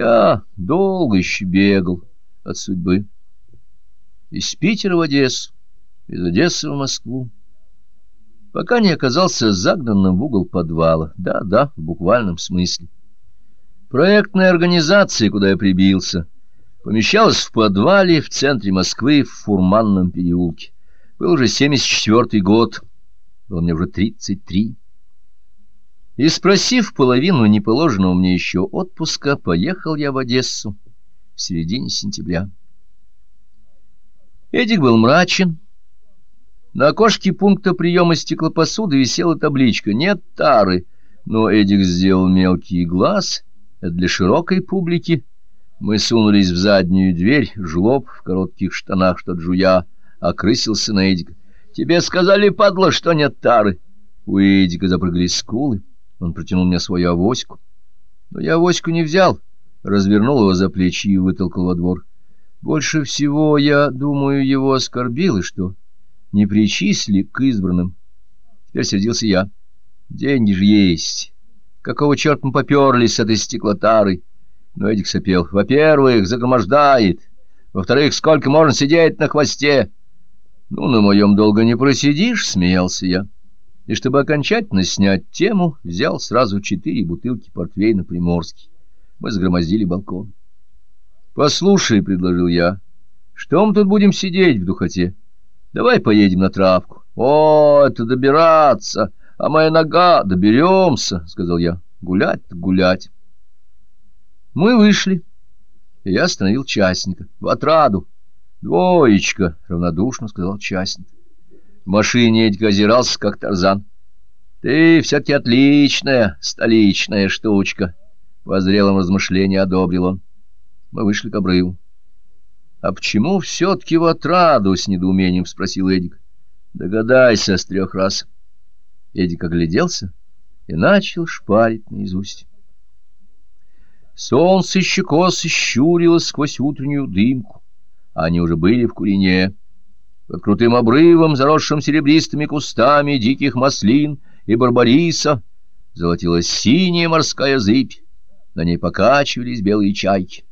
Я долго еще бегал от судьбы. Из Питера в Одессу, из Одессы в Москву. Пока не оказался загнанным в угол подвала. Да-да, в буквальном смысле. Проектная организация, куда я прибился, помещалась в подвале в центре Москвы в Фурманном переулке. Был уже 74-й год, было мне уже 33. И, спросив половину неположенного мне еще отпуска, поехал я в Одессу в середине сентября. Эдик был мрачен. На окошке пункта приема стеклопосуды висела табличка «Нет тары», но Эдик сделал мелкий глаз — это для широкой публики. Мы сунулись в заднюю дверь, жлоб в коротких штанах, что джуя, окрысился на Эдика. «Тебе сказали, падла, что нет тары!» У Эдика запрыгали скулы. Он протянул мне свою авоську. Но я авоську не взял, развернул его за плечи и вытолкал во двор. Больше всего, я думаю, его оскорбил, что не причисли к избранным. Теперь сердился я. Деньги же есть. Какого черта мы поперлись с этой стеклотарой? Но Эдик сопел. Во-первых, загромождает. Во-вторых, сколько можно сидеть на хвосте? Ну, на моем долго не просидишь, смеялся я. И чтобы окончательно снять тему, взял сразу четыре бутылки портвейна приморский. Мы загромоздили балкон. «Послушай», — предложил я, — «что мы тут будем сидеть в духоте? Давай поедем на травку». «О, это добираться!» А моя нога, доберемся, — сказал я. Гулять гулять. Мы вышли, и я остановил частника. В отраду. Двоечка, — равнодушно сказал частник. Машине Эдька озирался, как тарзан. Ты все-таки отличная столичная штучка, — по зрелом размышлении одобрил он. Мы вышли к обрыву. — А почему все-таки в отраду? — с недоумением спросил Эдик. — Догадайся с трех раз. — Эдик огляделся и начал шпарить наизусть. Солнце еще косо щурилось сквозь утреннюю дымку. Они уже были в Курине. Под крутым обрывом, заросшим серебристыми кустами диких маслин и барбариса, золотилась синяя морская зыбь. На ней покачивались белые чайки.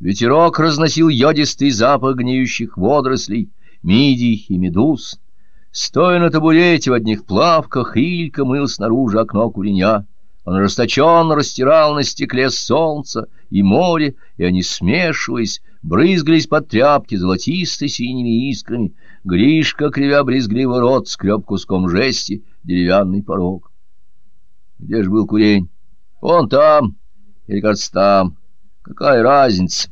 Ветерок разносил йодистый запах гниющих водорослей, мидий и медуз. Стоя на табурете в одних плавках, Илька мыл снаружи окно куреня. Он расточенно растирал на стекле солнце и море, и они, смешиваясь, брызгались под тряпки золотистой синими искрами. Гришка, кривя брезгливо рот, скреб куском жести деревянный порог. Где ж был курень? Он там, или, кажется, там. Какая разница?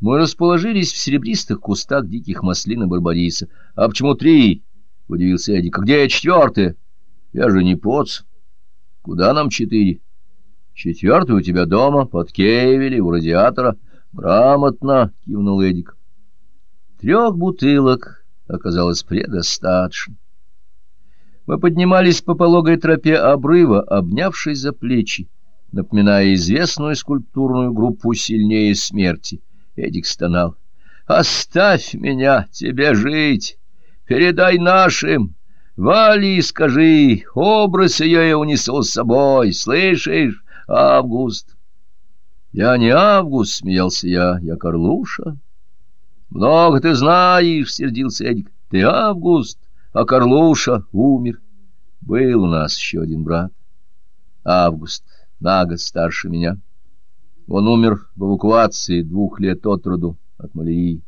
Мы расположились в серебристых кустах диких маслин и барбариса. — А почему три? — удивился Эдик. — А где четвертая? — Я же не поц. — Куда нам четыре? — Четвертая у тебя дома, под Кевеле, у радиатора. — Грамотно, — кивнул Эдик. Трех бутылок оказалось предостаточно. Мы поднимались по пологой тропе обрыва, обнявшись за плечи, напоминая известную скульптурную группу «Сильнее смерти». Эдик стонал. «Оставь меня, тебе жить!» Передай нашим. Вали и скажи, образ ее я унесу с собой, слышишь, Август? Я не Август, смеялся я, я Карлуша. Много ты знаешь, сердился Эдик. Ты Август, а Карлуша умер. Был у нас еще один брат. Август, на год старше меня. Он умер в эвакуации двух лет от роду от малярии.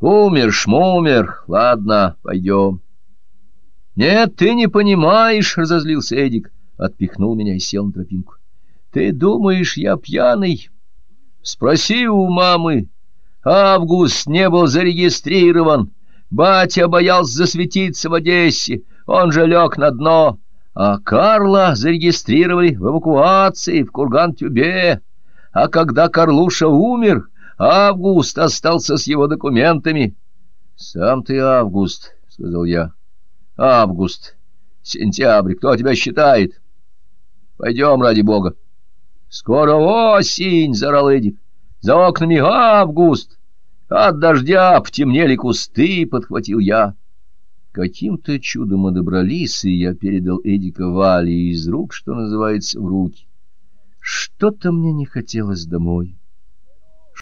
Умер, шмумер, ладно, пойдем. Нет, ты не понимаешь, — разозлился Эдик, отпихнул меня и сел на тропинку. Ты думаешь, я пьяный? Спроси у мамы. Август не был зарегистрирован. Батя боялся засветиться в Одессе, он же лег на дно. А Карла зарегистрировали в эвакуации в Курган-Тюбе. А когда Карлуша умер, Август остался с его документами. — Сам ты Август, — сказал я. — Август. Сентябрь. Кто тебя считает? — Пойдем, ради бога. — Скоро осень, — заорал Эдик. — За окнами август. От дождя потемнели кусты, — подхватил я. Каким-то чудом мы добрались, и я передал Эдика Вале из рук, что называется, в руки. Что-то мне не хотелось домой.